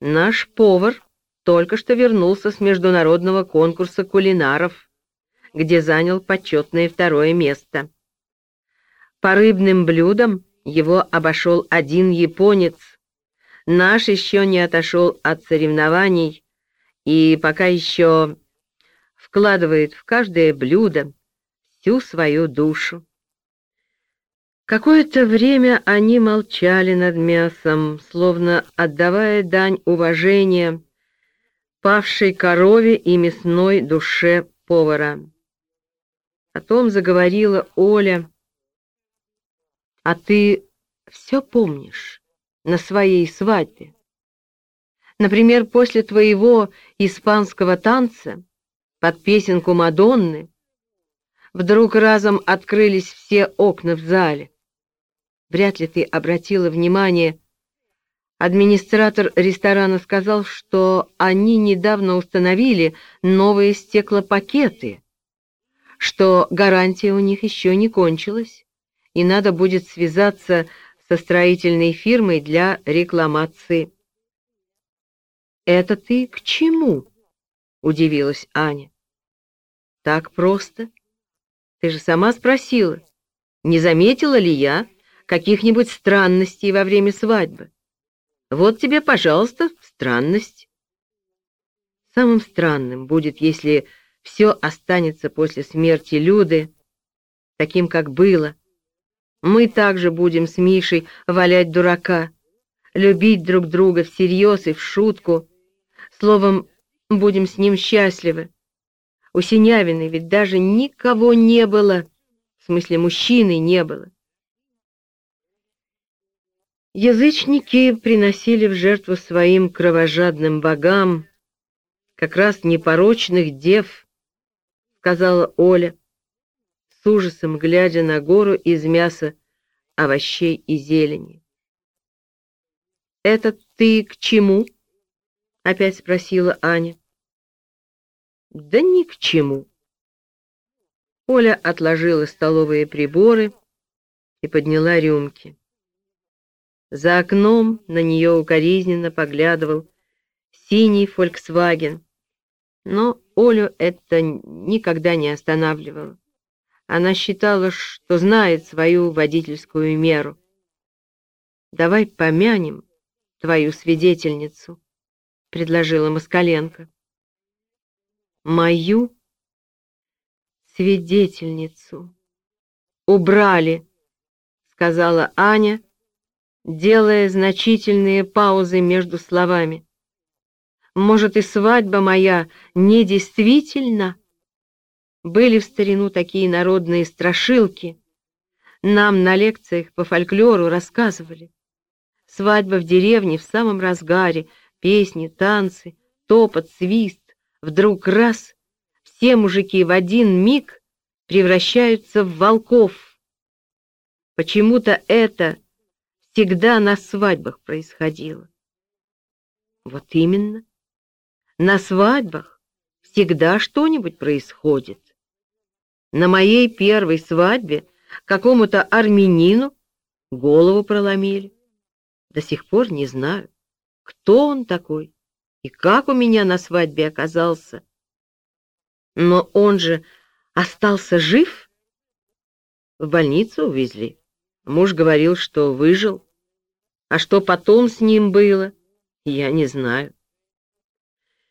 Наш повар только что вернулся с международного конкурса кулинаров, где занял почетное второе место. По рыбным блюдам его обошел один японец. Наш еще не отошел от соревнований и пока еще вкладывает в каждое блюдо всю свою душу. Какое-то время они молчали над мясом, словно отдавая дань уважения павшей корове и мясной душе повара. Потом заговорила Оля. «А ты все помнишь на своей свадьбе? Например, после твоего испанского танца под песенку Мадонны вдруг разом открылись все окна в зале. Вряд ли ты обратила внимание. Администратор ресторана сказал, что они недавно установили новые стеклопакеты, что гарантия у них еще не кончилась, и надо будет связаться со строительной фирмой для рекламации. «Это ты к чему?» — удивилась Аня. «Так просто. Ты же сама спросила, не заметила ли я, каких-нибудь странностей во время свадьбы. Вот тебе, пожалуйста, странность. Самым странным будет, если все останется после смерти Люды, таким, как было. Мы также будем с Мишей валять дурака, любить друг друга всерьез и в шутку. Словом, будем с ним счастливы. У Синявиной ведь даже никого не было, в смысле мужчины не было. Язычники приносили в жертву своим кровожадным богам как раз непорочных дев, сказала Оля, с ужасом глядя на гору из мяса, овощей и зелени. «Это ты к чему?» — опять спросила Аня. «Да ни к чему». Оля отложила столовые приборы и подняла рюмки. За окном на нее укоризненно поглядывал синий «Фольксваген». Но Олю это никогда не останавливало. Она считала, что знает свою водительскую меру. «Давай помянем твою свидетельницу», — предложила Москаленко. «Мою свидетельницу убрали», — сказала Аня, делая значительные паузы между словами. «Может, и свадьба моя недействительна?» Были в старину такие народные страшилки. Нам на лекциях по фольклору рассказывали. Свадьба в деревне в самом разгаре, песни, танцы, топот, свист. Вдруг раз — все мужики в один миг превращаются в волков. Почему-то это всегда на свадьбах происходило. Вот именно. На свадьбах всегда что-нибудь происходит. На моей первой свадьбе какому-то армянину голову проломили. До сих пор не знаю, кто он такой и как у меня на свадьбе оказался. Но он же остался жив. В больницу увезли. Муж говорил, что выжил. А что потом с ним было, я не знаю.